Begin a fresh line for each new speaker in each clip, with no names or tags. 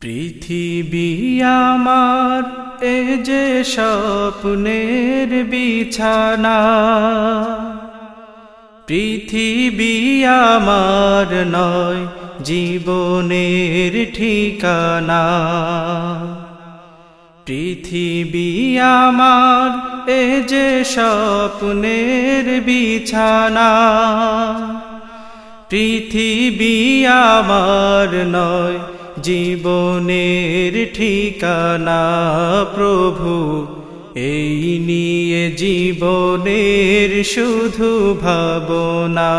পৃথিবী আমার, এ যে স্বপ্নের বিছানা। পৃথিবী আমার নয়, জীবনের ঠিকানা। পৃথিবী আমার, এ যে স্বপ্নের বিছানা। পৃথিবী আমার নয় জীবনের ঠিকানা প্রভু, এই নিয়ে জীবনের শুধু ভাবনা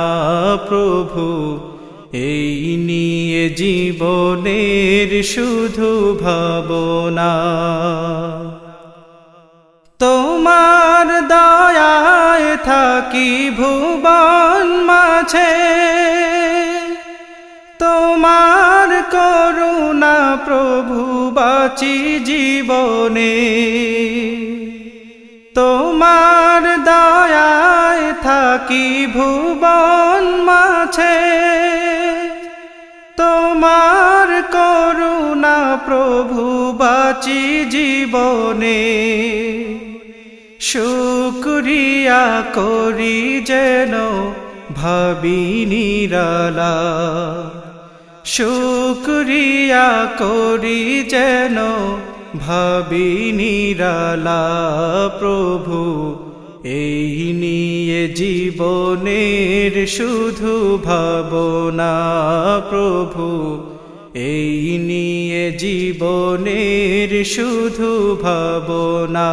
প্রভু, এই নিয়ে জীবনের শুধু ভাবনা। তোমার দয়ায় থাকি ভুবন মাঝে প্রভু বাচি জীবনে। তোমার দয়ায় থাকি ভুবন মাঝে। তোমার করুণা প্রভু বাচি জীবনে। শুক্রিয়া করি যেন ভাবি নিরালা। শুক্রিয়া করি যেন ভাবি নিরালা প্রভু, এই নিয়ে জীবনের শুধু ভাবনা প্রভু, এই নিয়ে জীবনের শুধু ভাবনা।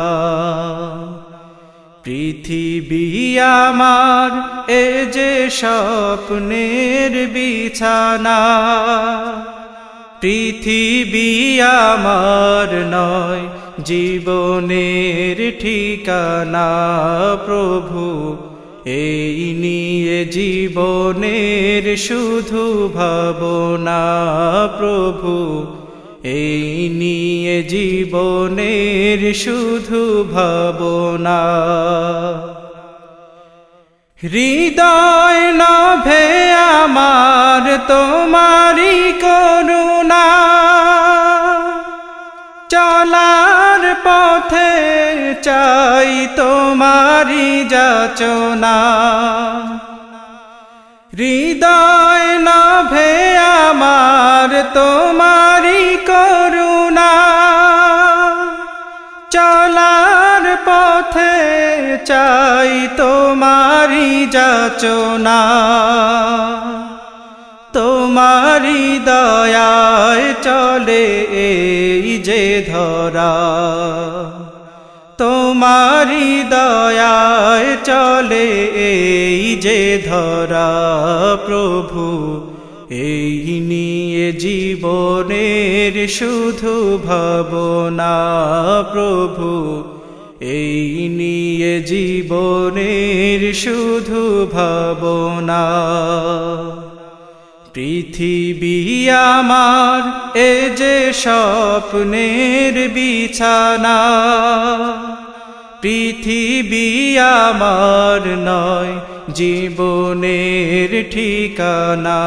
পৃথিবী আমার, এ যে স্বপ্নের বিছানা। পৃথিবী আমার নয়, জীবনের ঠিকানা প্রভু। এই নিয়ে জীবনের শুধু ভাবনা প্রভু। এই নিয়ে জীবনের শুধু ভাবনা। হৃদয় নভে আমার তোমারি করুণা। চলার পথে চাই তোমারি যাচনা। হৃদয় নভে আমার তোমারি পথে চাই তোমারি যাচনা। তোমারি দয়ায় চলে এই যে ধরা। তোমারি দয়ায় চলে এই যে ধরা প্রভু, এই নিয়ে জীবনের শুধু ভাবনা প্রভু। এই নিয়ে জীবনের শুধু ভাবনা। পৃথিবী আমার, এ যে স্বপ্নের বিছানা। পৃথিবী আমার নয়, জীবনের ঠিকানা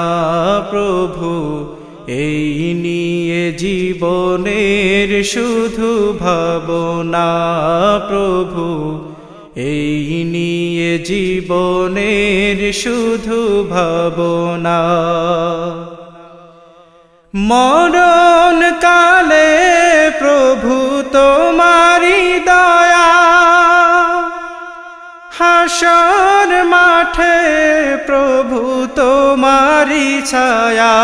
প্রভু। এই নিয়ে জীবনের শুধু ভাবনা প্রভু। এই নিয়ে জীবনের শুধু ভাবনা। মরণ কালে মাঠে প্রভু তোমারি ছায়া।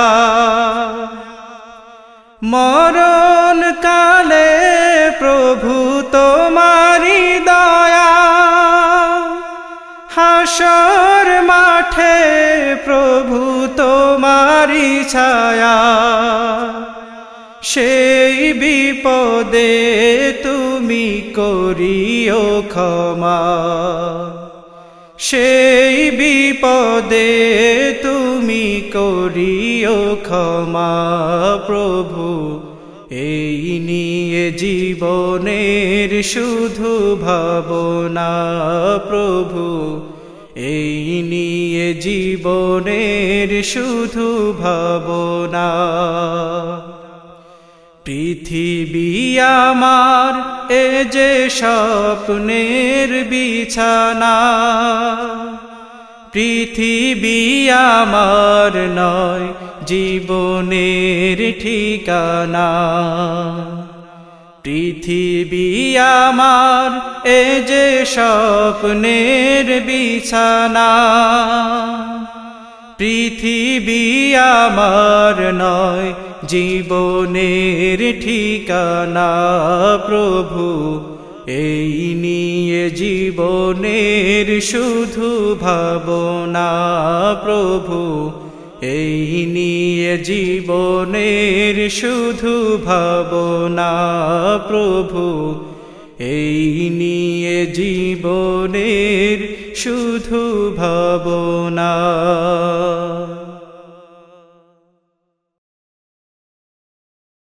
মরণ কালে প্রভু তোমারি দয়া। হাসর মাঠে প্রভু তোমারি ছায়া। সেই বিপদে তুমি করিও ক্ষমা। সেই বিপদে তুমি করিও ক্ষমা, প্রভু। এই নিয়ে জীবনের শুধু ভাবনা, প্রভু। এই নিয়ে জীবনের শুধু ভাবনা। পৃথিবী আমার, এ যে স্বপ্নের বিছানা। পৃথিবী আমার নয়, জীবনের ঠিকানা। পৃথিবী আমার, এ যে স্বপ্নের বিছানা। পৃথিবী আমার নয় জীবনের ঠিকানা, প্রভু, এই নিয়ে জীবনের শুধু ভাবনা, প্রভু, এই নিয়ে জীবনের শুধু ভাবনা, প্রভু, এই নিয়ে জীবনের শুধু ভাবনা।